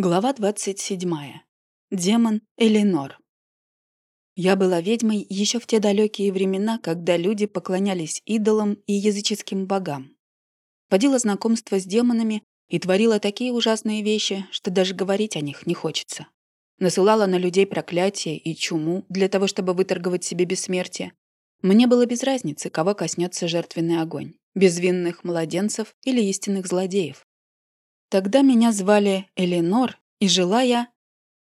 Глава 27. Демон Эленор. Я была ведьмой еще в те далекие времена, когда люди поклонялись идолам и языческим богам. Водила знакомство с демонами и творила такие ужасные вещи, что даже говорить о них не хочется. Насылала на людей проклятие и чуму для того, чтобы выторговать себе бессмертие. Мне было без разницы, кого коснется жертвенный огонь – безвинных младенцев или истинных злодеев. Тогда меня звали Эленор, и жила я...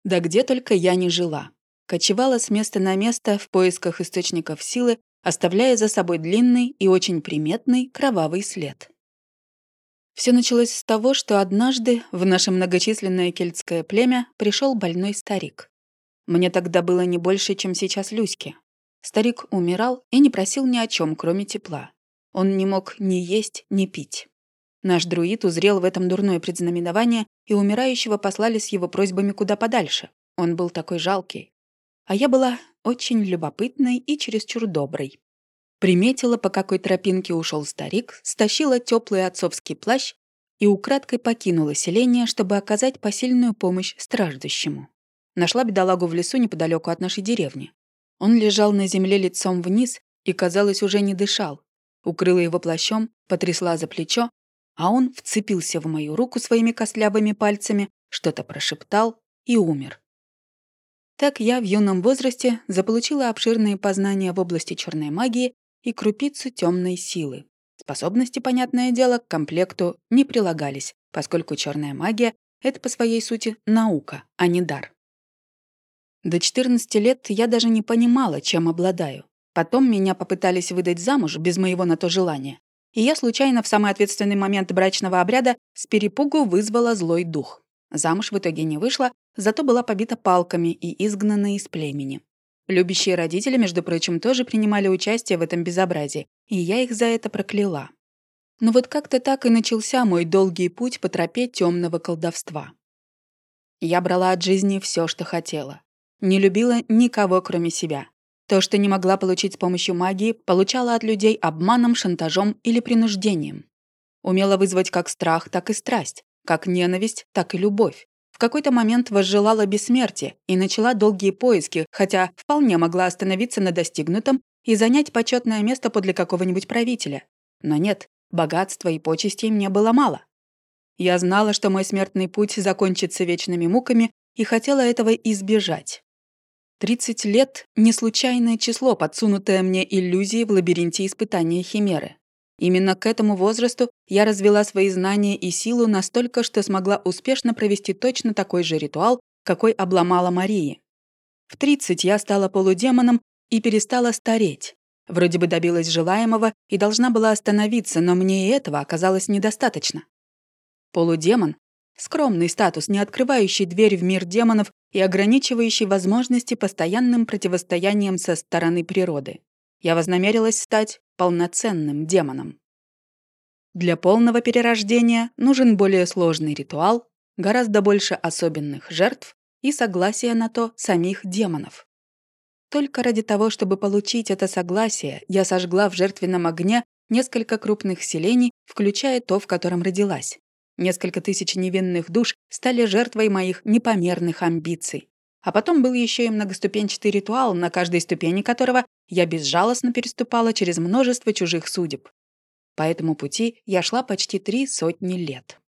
Да где только я не жила. Кочевала с места на место в поисках источников силы, оставляя за собой длинный и очень приметный кровавый след. Все началось с того, что однажды в наше многочисленное кельтское племя пришел больной старик. Мне тогда было не больше, чем сейчас Люське. Старик умирал и не просил ни о чем, кроме тепла. Он не мог ни есть, ни пить. Наш друид узрел в этом дурное предзнаменование, и умирающего послали с его просьбами куда подальше. Он был такой жалкий. А я была очень любопытной и чересчур доброй. Приметила, по какой тропинке ушел старик, стащила теплый отцовский плащ и украдкой покинула селение, чтобы оказать посильную помощь страждущему. Нашла бедолагу в лесу неподалеку от нашей деревни. Он лежал на земле лицом вниз и, казалось, уже не дышал. Укрыла его плащом, потрясла за плечо а он вцепился в мою руку своими костлявыми пальцами, что-то прошептал и умер. Так я в юном возрасте заполучила обширные познания в области черной магии и крупицу темной силы. Способности, понятное дело, к комплекту не прилагались, поскольку черная магия — это по своей сути наука, а не дар. До 14 лет я даже не понимала, чем обладаю. Потом меня попытались выдать замуж без моего на то желания и я случайно в самый ответственный момент брачного обряда с перепугу вызвала злой дух. Замуж в итоге не вышла, зато была побита палками и изгнана из племени. Любящие родители, между прочим, тоже принимали участие в этом безобразии, и я их за это прокляла. Но вот как-то так и начался мой долгий путь по тропе темного колдовства. Я брала от жизни все, что хотела. Не любила никого, кроме себя. То, что не могла получить с помощью магии, получала от людей обманом, шантажом или принуждением. Умела вызвать как страх, так и страсть, как ненависть, так и любовь. В какой-то момент возжелала бессмертия и начала долгие поиски, хотя вполне могла остановиться на достигнутом и занять почетное место подле какого-нибудь правителя. Но нет, богатства и почестей мне было мало. Я знала, что мой смертный путь закончится вечными муками и хотела этого избежать. 30 лет — не случайное число, подсунутое мне иллюзией в лабиринте испытания Химеры. Именно к этому возрасту я развела свои знания и силу настолько, что смогла успешно провести точно такой же ритуал, какой обломала Марии. В 30 я стала полудемоном и перестала стареть. Вроде бы добилась желаемого и должна была остановиться, но мне и этого оказалось недостаточно. Полудемон Скромный статус, не открывающий дверь в мир демонов и ограничивающий возможности постоянным противостоянием со стороны природы. Я вознамерилась стать полноценным демоном. Для полного перерождения нужен более сложный ритуал, гораздо больше особенных жертв и согласие на то самих демонов. Только ради того, чтобы получить это согласие, я сожгла в жертвенном огне несколько крупных селений, включая то, в котором родилась. Несколько тысяч невинных душ стали жертвой моих непомерных амбиций. А потом был еще и многоступенчатый ритуал, на каждой ступени которого я безжалостно переступала через множество чужих судеб. По этому пути я шла почти три сотни лет.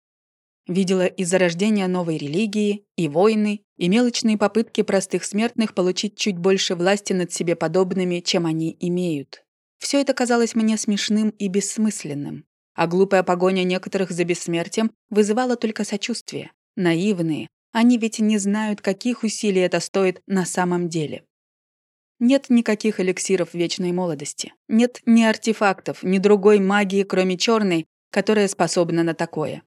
Видела и зарождение новой религии, и войны, и мелочные попытки простых смертных получить чуть больше власти над себе подобными, чем они имеют. Все это казалось мне смешным и бессмысленным а глупая погоня некоторых за бессмертием вызывала только сочувствие. Наивные. Они ведь не знают, каких усилий это стоит на самом деле. Нет никаких эликсиров вечной молодости. Нет ни артефактов, ни другой магии, кроме черной, которая способна на такое.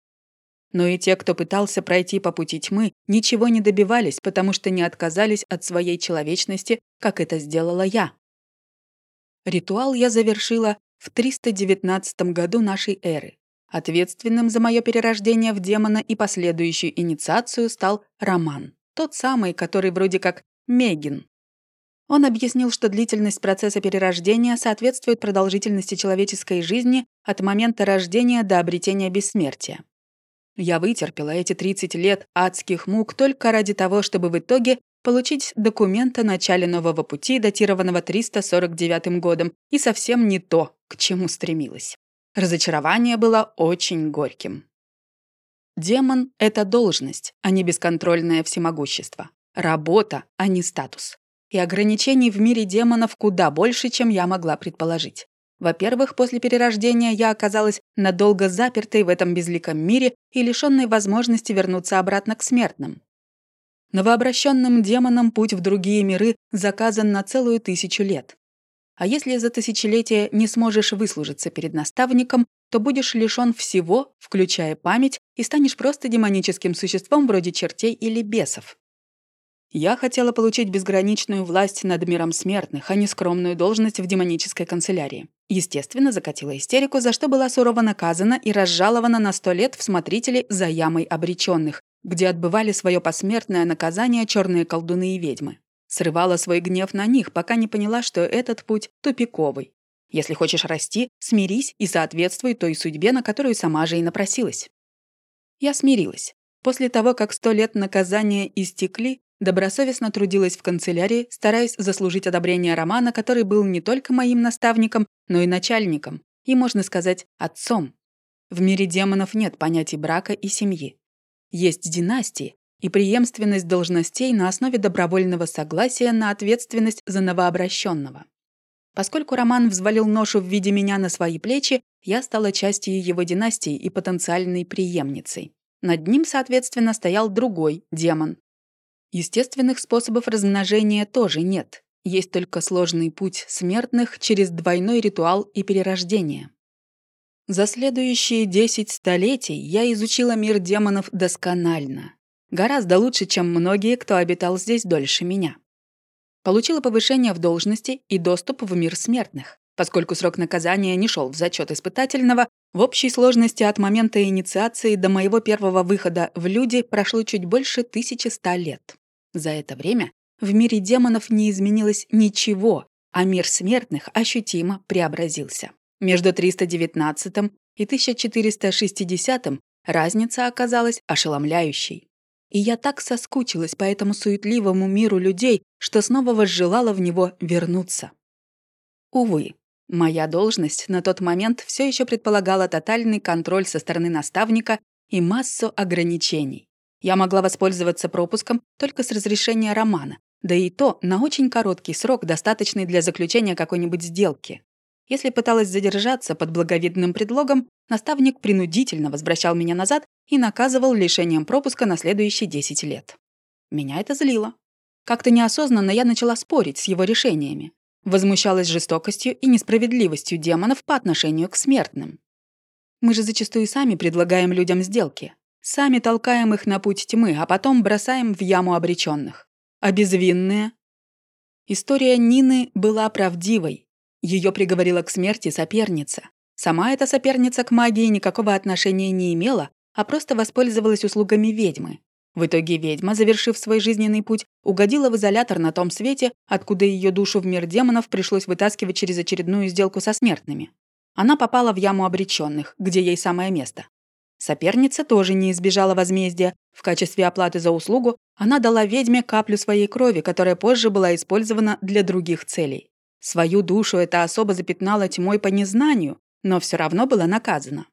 Но и те, кто пытался пройти по пути тьмы, ничего не добивались, потому что не отказались от своей человечности, как это сделала я. Ритуал я завершила в 319 году нашей эры. Ответственным за мое перерождение в демона и последующую инициацию стал Роман, тот самый, который вроде как Мегин. Он объяснил, что длительность процесса перерождения соответствует продолжительности человеческой жизни от момента рождения до обретения бессмертия. Я вытерпела эти 30 лет адских мук только ради того, чтобы в итоге получить документ о начале нового пути, датированного 349 годом, и совсем не то, к чему стремилась. Разочарование было очень горьким. Демон — это должность, а не бесконтрольное всемогущество. Работа, а не статус. И ограничений в мире демонов куда больше, чем я могла предположить. Во-первых, после перерождения я оказалась надолго запертой в этом безликом мире и лишённой возможности вернуться обратно к смертным. Новообращенным демонам путь в другие миры заказан на целую тысячу лет. А если за тысячелетие не сможешь выслужиться перед наставником, то будешь лишён всего, включая память, и станешь просто демоническим существом вроде чертей или бесов. Я хотела получить безграничную власть над миром смертных, а не скромную должность в демонической канцелярии. Естественно, закатила истерику, за что была сурово наказана и разжалована на сто лет в смотрители за ямой обреченных, где отбывали свое посмертное наказание черные колдуны и ведьмы. Срывала свой гнев на них, пока не поняла, что этот путь тупиковый. Если хочешь расти, смирись и соответствуй той судьбе, на которую сама же и напросилась. Я смирилась. После того, как сто лет наказания истекли, Добросовестно трудилась в канцелярии, стараясь заслужить одобрение Романа, который был не только моим наставником, но и начальником, и, можно сказать, отцом. В мире демонов нет понятий брака и семьи. Есть династии и преемственность должностей на основе добровольного согласия на ответственность за новообращенного. Поскольку Роман взвалил ношу в виде меня на свои плечи, я стала частью его династии и потенциальной преемницей. Над ним, соответственно, стоял другой демон, Естественных способов размножения тоже нет. Есть только сложный путь смертных через двойной ритуал и перерождение. За следующие 10 столетий я изучила мир демонов досконально. Гораздо лучше, чем многие, кто обитал здесь дольше меня. Получила повышение в должности и доступ в мир смертных. Поскольку срок наказания не шел в зачет испытательного, в общей сложности от момента инициации до моего первого выхода в люди прошло чуть больше 1100 лет. За это время в мире демонов не изменилось ничего, а мир смертных ощутимо преобразился. Между 319 и 1460 разница оказалась ошеломляющей. И я так соскучилась по этому суетливому миру людей, что снова возжелала в него вернуться. Увы, моя должность на тот момент все еще предполагала тотальный контроль со стороны наставника и массу ограничений. Я могла воспользоваться пропуском только с разрешения Романа, да и то на очень короткий срок, достаточный для заключения какой-нибудь сделки. Если пыталась задержаться под благовидным предлогом, наставник принудительно возвращал меня назад и наказывал лишением пропуска на следующие 10 лет. Меня это злило. Как-то неосознанно я начала спорить с его решениями. Возмущалась жестокостью и несправедливостью демонов по отношению к смертным. Мы же зачастую сами предлагаем людям сделки. Сами толкаем их на путь тьмы, а потом бросаем в яму обреченных. А безвинные? История Нины была правдивой. Ее приговорила к смерти соперница. Сама эта соперница к магии никакого отношения не имела, а просто воспользовалась услугами ведьмы. В итоге ведьма, завершив свой жизненный путь, угодила в изолятор на том свете, откуда ее душу в мир демонов пришлось вытаскивать через очередную сделку со смертными. Она попала в яму обреченных, где ей самое место. Соперница тоже не избежала возмездия. В качестве оплаты за услугу она дала ведьме каплю своей крови, которая позже была использована для других целей. Свою душу эта особа запятнала тьмой по незнанию, но все равно была наказана.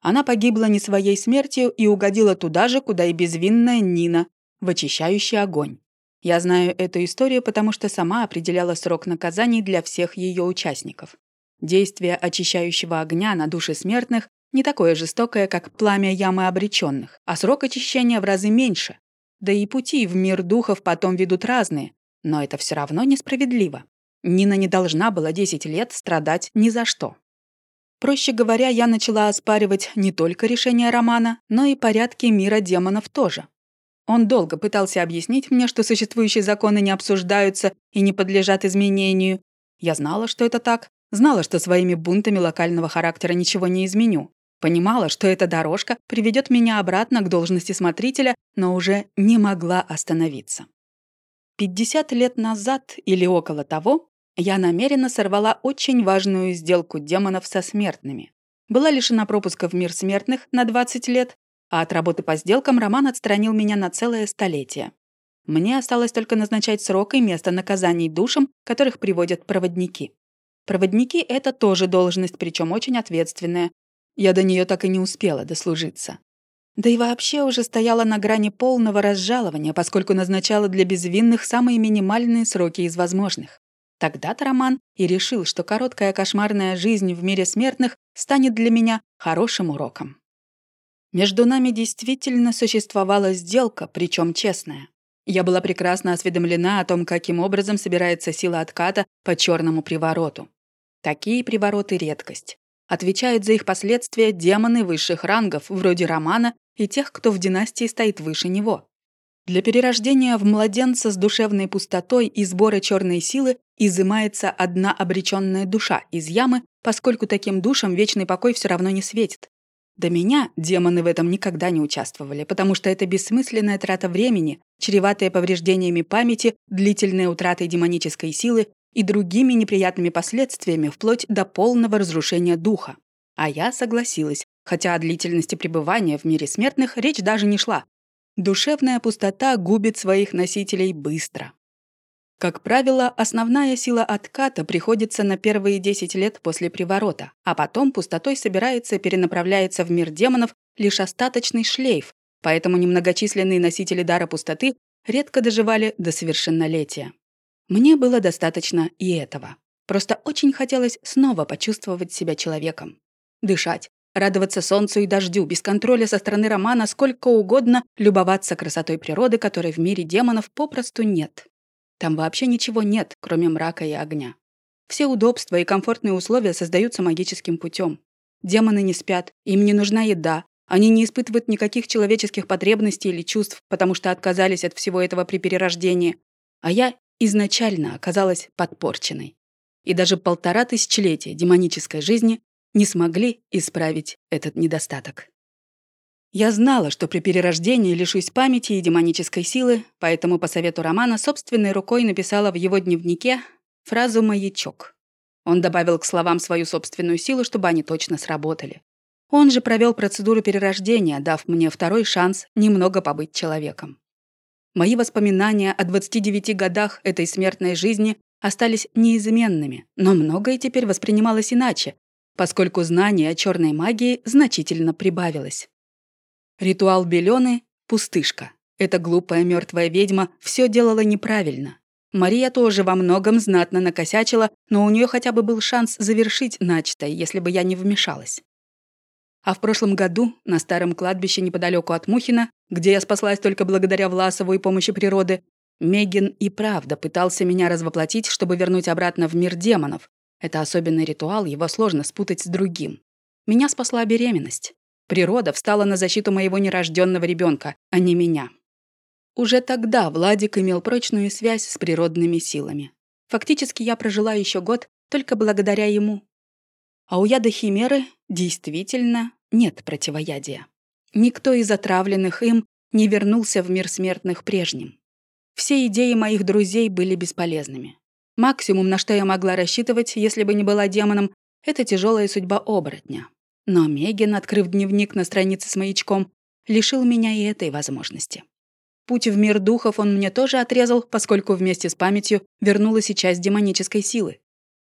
Она погибла не своей смертью и угодила туда же, куда и безвинная Нина, в очищающий огонь. Я знаю эту историю, потому что сама определяла срок наказаний для всех ее участников. Действие очищающего огня на души смертных не такое жестокое, как пламя ямы обреченных, а срок очищения в разы меньше. Да и пути в мир духов потом ведут разные, но это все равно несправедливо. Нина не должна была 10 лет страдать ни за что. Проще говоря, я начала оспаривать не только решение Романа, но и порядки мира демонов тоже. Он долго пытался объяснить мне, что существующие законы не обсуждаются и не подлежат изменению. Я знала, что это так, знала, что своими бунтами локального характера ничего не изменю. Понимала, что эта дорожка приведет меня обратно к должности смотрителя, но уже не могла остановиться. 50 лет назад или около того я намеренно сорвала очень важную сделку демонов со смертными. Была лишена пропуска в мир смертных на 20 лет, а от работы по сделкам Роман отстранил меня на целое столетие. Мне осталось только назначать срок и место наказаний душам, которых приводят проводники. Проводники — это тоже должность, причем очень ответственная. Я до нее так и не успела дослужиться. Да и вообще уже стояла на грани полного разжалования, поскольку назначала для безвинных самые минимальные сроки из возможных. Тогда-то Роман и решил, что короткая кошмарная жизнь в мире смертных станет для меня хорошим уроком. Между нами действительно существовала сделка, причем честная. Я была прекрасно осведомлена о том, каким образом собирается сила отката по черному привороту. Такие привороты — редкость. Отвечают за их последствия демоны высших рангов, вроде Романа и тех, кто в династии стоит выше него. Для перерождения в младенца с душевной пустотой и сбора черной силы изымается одна обреченная душа из ямы, поскольку таким душам вечный покой все равно не светит. До меня демоны в этом никогда не участвовали, потому что это бессмысленная трата времени, чреватая повреждениями памяти, длительной утратой демонической силы и другими неприятными последствиями вплоть до полного разрушения духа. А я согласилась, хотя о длительности пребывания в мире смертных речь даже не шла. Душевная пустота губит своих носителей быстро. Как правило, основная сила отката приходится на первые 10 лет после приворота, а потом пустотой собирается и перенаправляется в мир демонов лишь остаточный шлейф, поэтому немногочисленные носители дара пустоты редко доживали до совершеннолетия. Мне было достаточно и этого. Просто очень хотелось снова почувствовать себя человеком. Дышать, радоваться солнцу и дождю, без контроля со стороны Романа, сколько угодно любоваться красотой природы, которой в мире демонов попросту нет. Там вообще ничего нет, кроме мрака и огня. Все удобства и комфортные условия создаются магическим путем. Демоны не спят, им не нужна еда, они не испытывают никаких человеческих потребностей или чувств, потому что отказались от всего этого при перерождении. А я изначально оказалась подпорченной. И даже полтора тысячелетия демонической жизни не смогли исправить этот недостаток. Я знала, что при перерождении лишусь памяти и демонической силы, поэтому по совету Романа собственной рукой написала в его дневнике фразу «маячок». Он добавил к словам свою собственную силу, чтобы они точно сработали. Он же провел процедуру перерождения, дав мне второй шанс немного побыть человеком. Мои воспоминания о 29 годах этой смертной жизни остались неизменными, но многое теперь воспринималось иначе, поскольку знание о черной магии значительно прибавилось. Ритуал Белены — пустышка. Эта глупая мертвая ведьма все делала неправильно. Мария тоже во многом знатно накосячила, но у нее хотя бы был шанс завершить начатое, если бы я не вмешалась. А в прошлом году на старом кладбище неподалеку от Мухина, где я спаслась только благодаря Власову и помощи природы, Мегин и правда пытался меня развоплотить, чтобы вернуть обратно в мир демонов. Это особенный ритуал, его сложно спутать с другим. Меня спасла беременность. Природа встала на защиту моего нерожденного ребенка, а не меня. Уже тогда Владик имел прочную связь с природными силами. Фактически я прожила еще год только благодаря ему. А у яда химеры действительно нет противоядия. Никто из отравленных им не вернулся в мир смертных прежним. Все идеи моих друзей были бесполезными. Максимум, на что я могла рассчитывать, если бы не была демоном, это тяжелая судьба оборотня. Но Мегин, открыв дневник на странице с маячком, лишил меня и этой возможности. Путь в мир духов он мне тоже отрезал, поскольку вместе с памятью вернулась и часть демонической силы.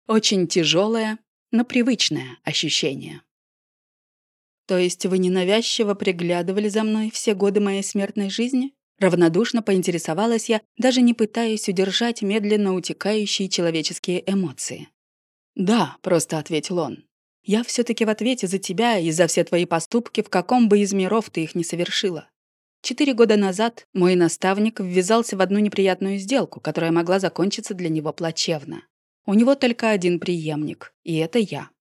Очень тяжелое, но привычное ощущение. То есть вы ненавязчиво приглядывали за мной все годы моей смертной жизни? Равнодушно поинтересовалась я, даже не пытаясь удержать медленно утекающие человеческие эмоции. «Да», — просто ответил он. Я все-таки в ответе за тебя и за все твои поступки, в каком бы из миров ты их не совершила. Четыре года назад мой наставник ввязался в одну неприятную сделку, которая могла закончиться для него плачевно. У него только один преемник, и это я.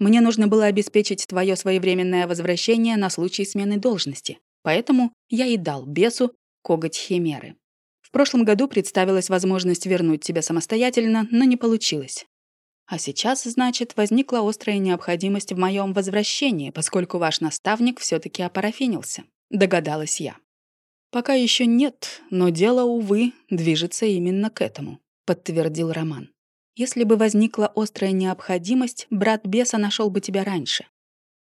Мне нужно было обеспечить твое своевременное возвращение на случай смены должности, поэтому я и дал бесу коготь химеры. В прошлом году представилась возможность вернуть тебя самостоятельно, но не получилось. А сейчас, значит, возникла острая необходимость в моем возвращении, поскольку ваш наставник все таки опарафинился. Догадалась я. Пока еще нет, но дело, увы, движется именно к этому, подтвердил Роман. Если бы возникла острая необходимость, брат беса нашел бы тебя раньше.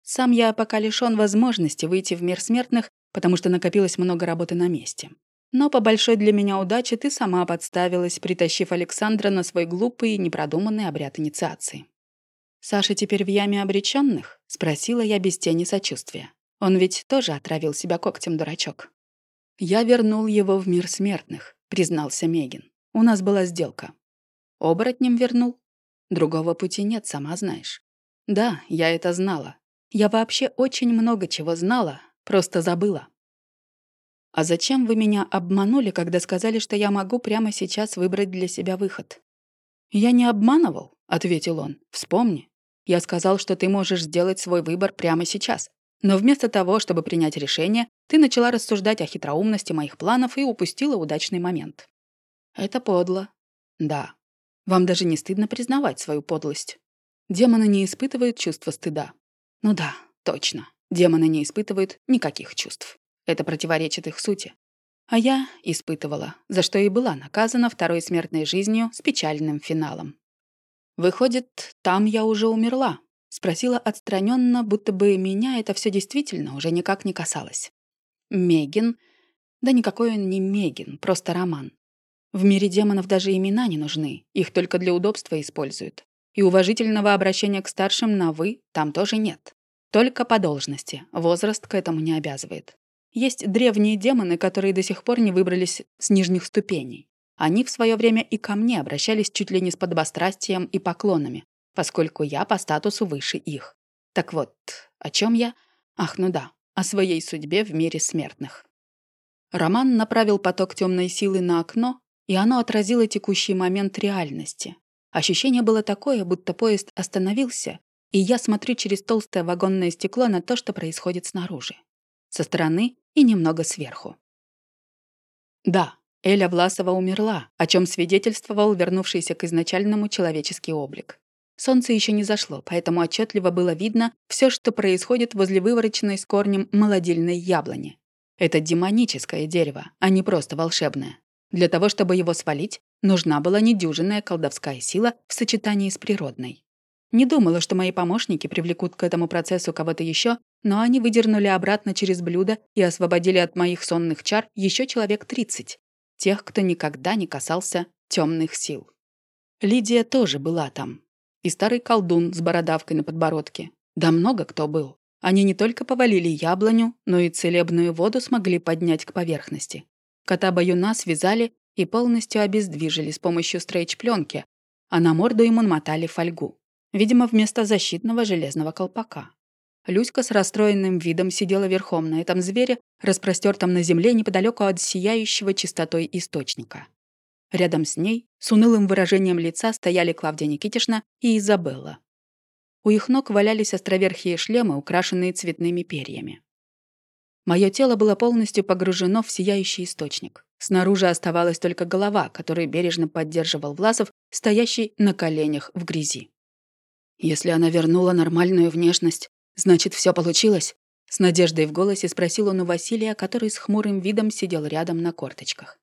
Сам я пока лишён возможности выйти в мир смертных, потому что накопилось много работы на месте. Но по большой для меня удаче ты сама подставилась, притащив Александра на свой глупый и непродуманный обряд инициации. «Саша теперь в яме обреченных? спросила я без тени сочувствия. Он ведь тоже отравил себя когтем, дурачок. «Я вернул его в мир смертных», — признался Мегин. «У нас была сделка». «Оборотнем вернул?» «Другого пути нет, сама знаешь». «Да, я это знала. Я вообще очень много чего знала, просто забыла». «А зачем вы меня обманули, когда сказали, что я могу прямо сейчас выбрать для себя выход?» «Я не обманывал», — ответил он. «Вспомни. Я сказал, что ты можешь сделать свой выбор прямо сейчас. Но вместо того, чтобы принять решение, ты начала рассуждать о хитроумности моих планов и упустила удачный момент. Это подло. Да. Вам даже не стыдно признавать свою подлость. Демоны не испытывают чувства стыда. Ну да, точно. Демоны не испытывают никаких чувств. Это противоречит их сути. А я испытывала, за что и была наказана второй смертной жизнью с печальным финалом. Выходит, там я уже умерла, Спросила отстраненно, будто бы меня это все действительно уже никак не касалось. Мегин? Да никакой он не Мегин, просто роман. В мире демонов даже имена не нужны, их только для удобства используют. И уважительного обращения к старшим на «вы» там тоже нет. Только по должности, возраст к этому не обязывает. Есть древние демоны, которые до сих пор не выбрались с нижних ступеней. Они в свое время и ко мне обращались чуть ли не с подобострастием и поклонами, поскольку я по статусу выше их. Так вот, о чем я? Ах, ну да, о своей судьбе в мире смертных. Роман направил поток темной силы на окно, и оно отразило текущий момент реальности. Ощущение было такое, будто поезд остановился, и я смотрю через толстое вагонное стекло на то, что происходит снаружи. Со стороны и немного сверху. Да, Эля Власова умерла, о чем свидетельствовал вернувшийся к изначальному человеческий облик. Солнце еще не зашло, поэтому отчетливо было видно все, что происходит возле вывороченной с корнем молодильной яблони. Это демоническое дерево, а не просто волшебное. Для того, чтобы его свалить, нужна была недюжинная колдовская сила в сочетании с природной. Не думала, что мои помощники привлекут к этому процессу кого-то еще, но они выдернули обратно через блюдо и освободили от моих сонных чар еще человек 30. Тех, кто никогда не касался темных сил. Лидия тоже была там, и старый колдун с бородавкой на подбородке. Да много кто был. Они не только повалили яблоню, но и целебную воду смогли поднять к поверхности. Кота-баюна связали и полностью обездвижили с помощью стрейч-пленки, а на морду ему намотали фольгу. Видимо, вместо защитного железного колпака. Люська с расстроенным видом сидела верхом на этом звере, распростертом на земле неподалеку от сияющего чистотой источника. Рядом с ней, с унылым выражением лица, стояли Клавдия Никитишна и Изабелла. У их ног валялись островерхие шлемы, украшенные цветными перьями. Мое тело было полностью погружено в сияющий источник. Снаружи оставалась только голова, которую бережно поддерживал Власов, стоящий на коленях в грязи. «Если она вернула нормальную внешность, значит, все получилось?» С надеждой в голосе спросил он у Василия, который с хмурым видом сидел рядом на корточках.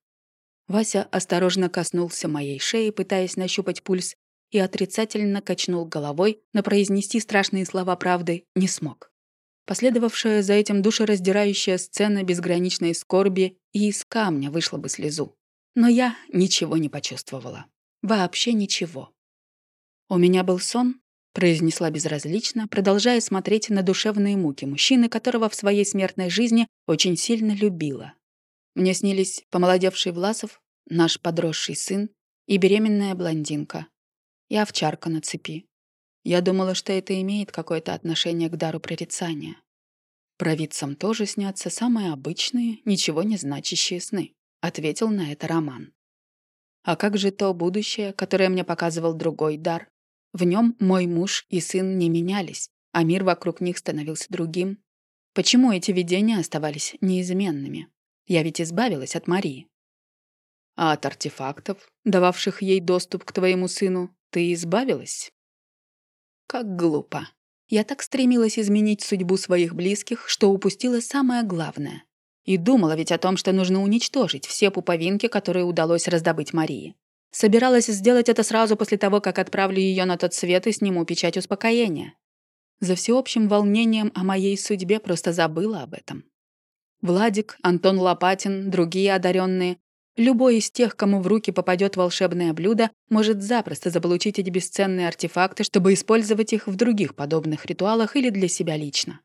Вася осторожно коснулся моей шеи, пытаясь нащупать пульс, и отрицательно качнул головой, но произнести страшные слова правды не смог. Последовавшая за этим душераздирающая сцена безграничной скорби и из камня вышла бы слезу. Но я ничего не почувствовала. Вообще ничего. «У меня был сон», — произнесла безразлично, продолжая смотреть на душевные муки мужчины, которого в своей смертной жизни очень сильно любила. Мне снились помолодевший Власов, наш подросший сын и беременная блондинка. И овчарка на цепи. Я думала, что это имеет какое-то отношение к дару прорицания. Провидцам тоже снятся самые обычные, ничего не значащие сны, ответил на это Роман. А как же то будущее, которое мне показывал другой дар? В нем мой муж и сын не менялись, а мир вокруг них становился другим. Почему эти видения оставались неизменными? Я ведь избавилась от Марии. А от артефактов, дававших ей доступ к твоему сыну, ты избавилась? Как глупо. Я так стремилась изменить судьбу своих близких, что упустила самое главное. И думала ведь о том, что нужно уничтожить все пуповинки, которые удалось раздобыть Марии. Собиралась сделать это сразу после того, как отправлю ее на тот свет и сниму печать успокоения. За всеобщим волнением о моей судьбе просто забыла об этом. Владик, Антон Лопатин, другие одаренные. Любой из тех, кому в руки попадет волшебное блюдо, может запросто заполучить эти бесценные артефакты, чтобы использовать их в других подобных ритуалах или для себя лично.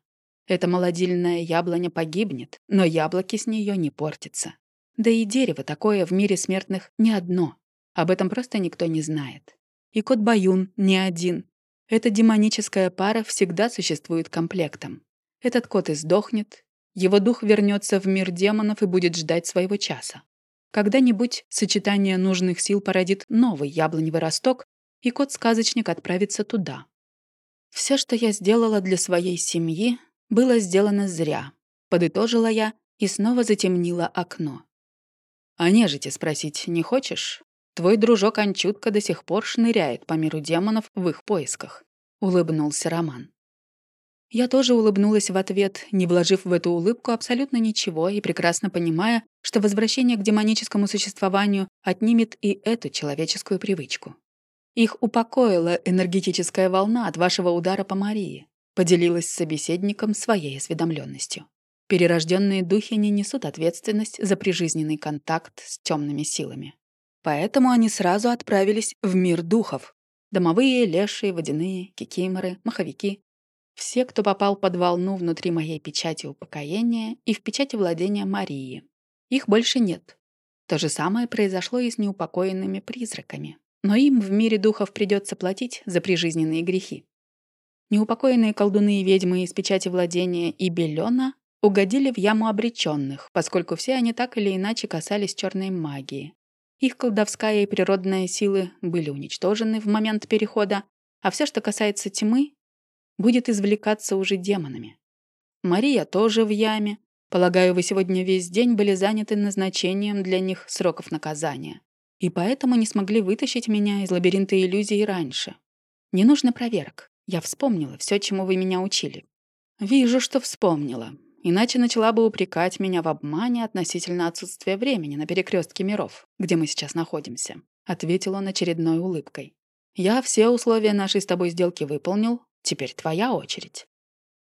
Эта молодильная яблоня погибнет, но яблоки с нее не портятся. Да и дерево такое в мире смертных не одно. Об этом просто никто не знает. И кот Баюн не один. Эта демоническая пара всегда существует комплектом. Этот кот издохнет, его дух вернется в мир демонов и будет ждать своего часа. Когда-нибудь сочетание нужных сил породит новый яблоневый росток, и кот-сказочник отправится туда. Все, что я сделала для своей семьи, было сделано зря, подытожила я и снова затемнила окно. «А нежити спросить не хочешь? Твой дружок Анчутка до сих пор шныряет по миру демонов в их поисках», — улыбнулся Роман. Я тоже улыбнулась в ответ, не вложив в эту улыбку абсолютно ничего и прекрасно понимая, что возвращение к демоническому существованию отнимет и эту человеческую привычку. Их упокоила энергетическая волна от вашего удара по Марии поделилась с собеседником своей осведомленностью. Перерожденные духи не несут ответственность за прижизненный контакт с темными силами. Поэтому они сразу отправились в мир духов. Домовые, лешие, водяные, кикиморы, маховики. Все, кто попал под волну внутри моей печати упокоения и в печати владения Марии. Их больше нет. То же самое произошло и с неупокоенными призраками. Но им в мире духов придется платить за прижизненные грехи. Неупокоенные колдуны и ведьмы из печати владения и Белена угодили в яму обреченных, поскольку все они так или иначе касались черной магии. Их колдовская и природная силы были уничтожены в момент перехода, а все, что касается тьмы, будет извлекаться уже демонами. Мария тоже в яме. Полагаю, вы сегодня весь день были заняты назначением для них сроков наказания. И поэтому не смогли вытащить меня из лабиринта иллюзий раньше. Не нужно проверок. Я вспомнила все, чему вы меня учили. Вижу, что вспомнила. Иначе начала бы упрекать меня в обмане относительно отсутствия времени на перекрестке миров, где мы сейчас находимся. Ответил он очередной улыбкой. Я все условия нашей с тобой сделки выполнил. Теперь твоя очередь.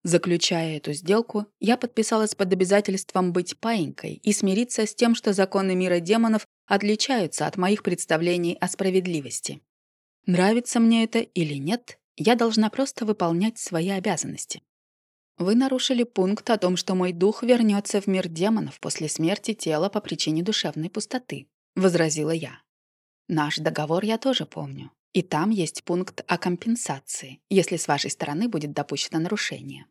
Заключая эту сделку, я подписалась под обязательством быть паинькой и смириться с тем, что законы мира демонов отличаются от моих представлений о справедливости. Нравится мне это или нет, я должна просто выполнять свои обязанности. Вы нарушили пункт о том, что мой дух вернется в мир демонов после смерти тела по причине душевной пустоты, возразила я. Наш договор я тоже помню. И там есть пункт о компенсации, если с вашей стороны будет допущено нарушение.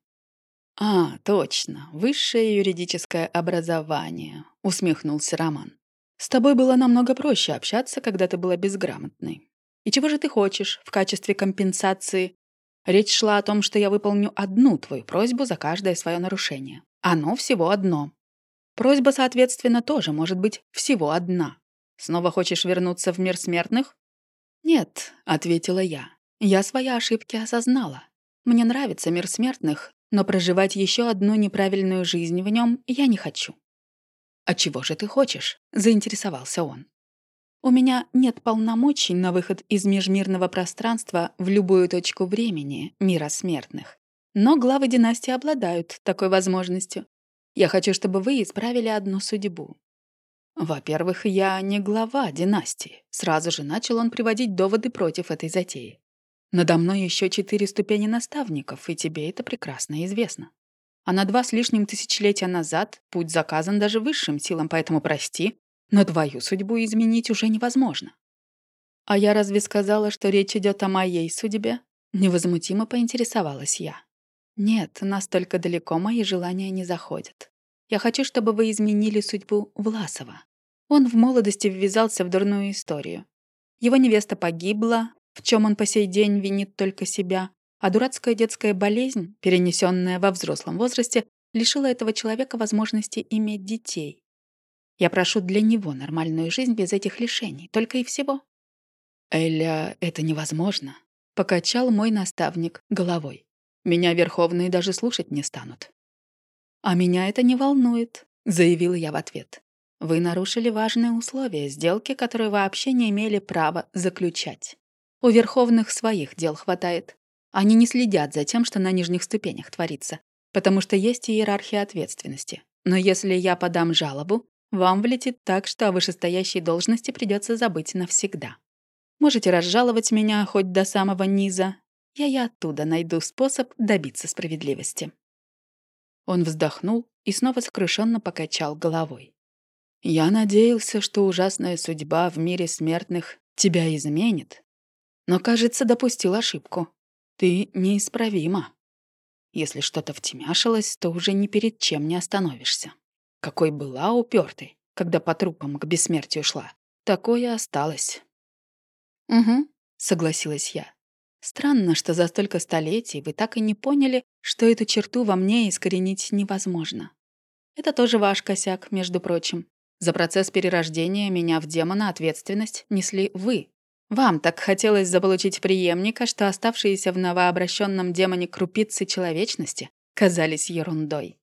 «А, точно, высшее юридическое образование», — усмехнулся Роман. «С тобой было намного проще общаться, когда ты была безграмотной. И чего же ты хочешь в качестве компенсации? Речь шла о том, что я выполню одну твою просьбу за каждое свое нарушение. Оно всего одно. Просьба, соответственно, тоже может быть всего одна. Снова хочешь вернуться в мир смертных? Нет, ответила я. Я свои ошибки осознала. Мне нравится мир смертных, но проживать еще одну неправильную жизнь в нем я не хочу. «А чего же ты хочешь?» — заинтересовался он. У меня нет полномочий на выход из межмирного пространства в любую точку времени мира смертных. Но главы династии обладают такой возможностью. Я хочу, чтобы вы исправили одну судьбу. Во-первых, я не глава династии. Сразу же начал он приводить доводы против этой затеи. Надо мной еще четыре ступени наставников, и тебе это прекрасно известно. А на два с лишним тысячелетия назад путь заказан даже высшим силам, поэтому прости, но твою судьбу изменить уже невозможно. А я разве сказала, что речь идет о моей судьбе? Невозмутимо поинтересовалась я. Нет, настолько далеко мои желания не заходят. Я хочу, чтобы вы изменили судьбу Власова. Он в молодости ввязался в дурную историю. Его невеста погибла, в чем он по сей день винит только себя, а дурацкая детская болезнь, перенесенная во взрослом возрасте, лишила этого человека возможности иметь детей. Я прошу для него нормальную жизнь без этих лишений, только и всего». «Эля, это невозможно», — покачал мой наставник головой. «Меня верховные даже слушать не станут». «А меня это не волнует», — заявила я в ответ. «Вы нарушили важные условия сделки, которые вообще не имели права заключать. У верховных своих дел хватает. Они не следят за тем, что на нижних ступенях творится, потому что есть иерархия ответственности. Но если я подам жалобу, вам влетит так, что о вышестоящей должности придется забыть навсегда. Можете разжаловать меня хоть до самого низа. Я и оттуда найду способ добиться справедливости». Он вздохнул и снова сокрушенно покачал головой. «Я надеялся, что ужасная судьба в мире смертных тебя изменит, но, кажется, допустил ошибку. Ты неисправима. Если что-то втемяшилось, то уже ни перед чем не остановишься. Какой была упертой, когда по трупам к бессмертию шла, такое осталось. «Угу», — согласилась я. «Странно, что за столько столетий вы так и не поняли, что эту черту во мне искоренить невозможно. Это тоже ваш косяк, между прочим. За процесс перерождения меня в демона ответственность несли вы. Вам так хотелось заполучить преемника, что оставшиеся в новообращенном демоне крупицы человечности казались ерундой.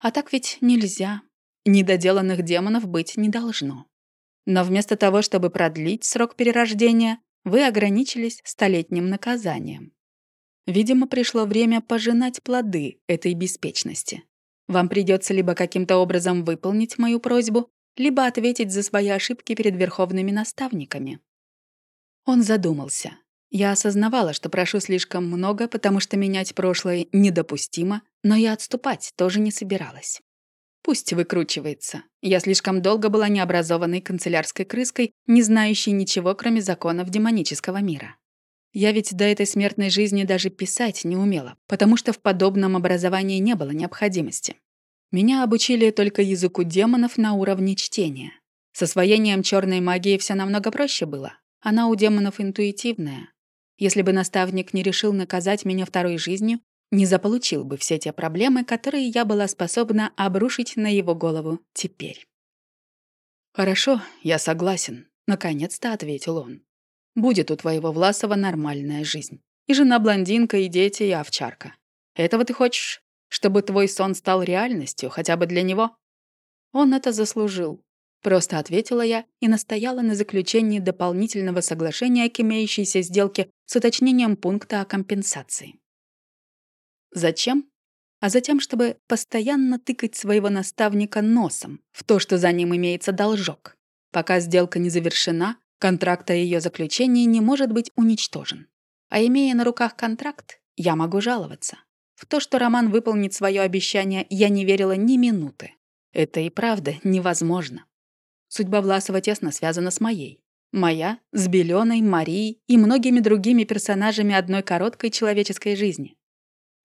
А так ведь нельзя. Недоделанных демонов быть не должно. Но вместо того, чтобы продлить срок перерождения, вы ограничились столетним наказанием. Видимо, пришло время пожинать плоды этой беспечности. Вам придется либо каким-то образом выполнить мою просьбу, либо ответить за свои ошибки перед верховными наставниками. Он задумался. Я осознавала, что прошу слишком много, потому что менять прошлое недопустимо, но и отступать тоже не собиралась. Пусть выкручивается. Я слишком долго была необразованной канцелярской крыской, не знающей ничего, кроме законов демонического мира. Я ведь до этой смертной жизни даже писать не умела, потому что в подобном образовании не было необходимости. Меня обучили только языку демонов на уровне чтения. С освоением черной магии все намного проще было. Она у демонов интуитивная. Если бы наставник не решил наказать меня второй жизнью, не заполучил бы все те проблемы, которые я была способна обрушить на его голову теперь. «Хорошо, я согласен», — наконец-то ответил он. «Будет у твоего Власова нормальная жизнь. И жена-блондинка, и дети, и овчарка. Этого ты хочешь? Чтобы твой сон стал реальностью, хотя бы для него?» Он это заслужил. Просто ответила я и настояла на заключении дополнительного соглашения к имеющейся сделке с уточнением пункта о компенсации. Зачем? А затем, чтобы постоянно тыкать своего наставника носом в то, что за ним имеется должок. Пока сделка не завершена, контракт о ее заключении не может быть уничтожен. А имея на руках контракт, я могу жаловаться. В то, что Роман выполнит свое обещание, я не верила ни минуты. Это и правда невозможно. Судьба Власова тесно связана с моей. Моя с Беленой, Марией и многими другими персонажами одной короткой человеческой жизни.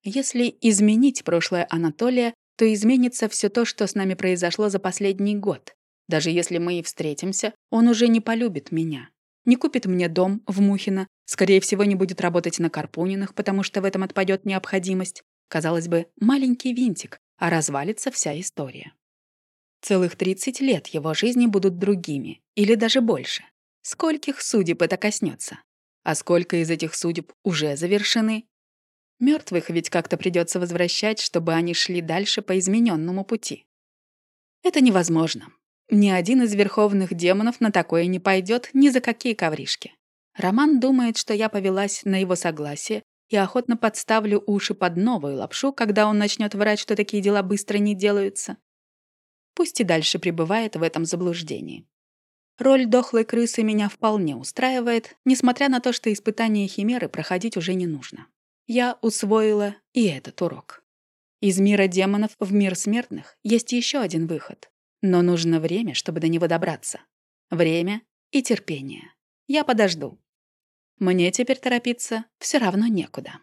Если изменить прошлое Анатолия, то изменится все то, что с нами произошло за последний год. Даже если мы и встретимся, он уже не полюбит меня. Не купит мне дом в Мухино, скорее всего, не будет работать на Карпуниных, потому что в этом отпадет необходимость. Казалось бы, маленький винтик, а развалится вся история. Целых 30 лет его жизни будут другими, или даже больше. Скольких судеб это коснется? А сколько из этих судеб уже завершены? Мертвых ведь как-то придется возвращать, чтобы они шли дальше по измененному пути. Это невозможно. Ни один из верховных демонов на такое не пойдет ни за какие ковришки. Роман думает, что я повелась на его согласие и охотно подставлю уши под новую лапшу, когда он начнет врать, что такие дела быстро не делаются. Пусть и дальше пребывает в этом заблуждении. Роль дохлой крысы меня вполне устраивает, несмотря на то, что испытания химеры проходить уже не нужно я усвоила и этот урок. Из мира демонов в мир смертных есть еще один выход. Но нужно время, чтобы до него добраться. Время и терпение. Я подожду. Мне теперь торопиться все равно некуда.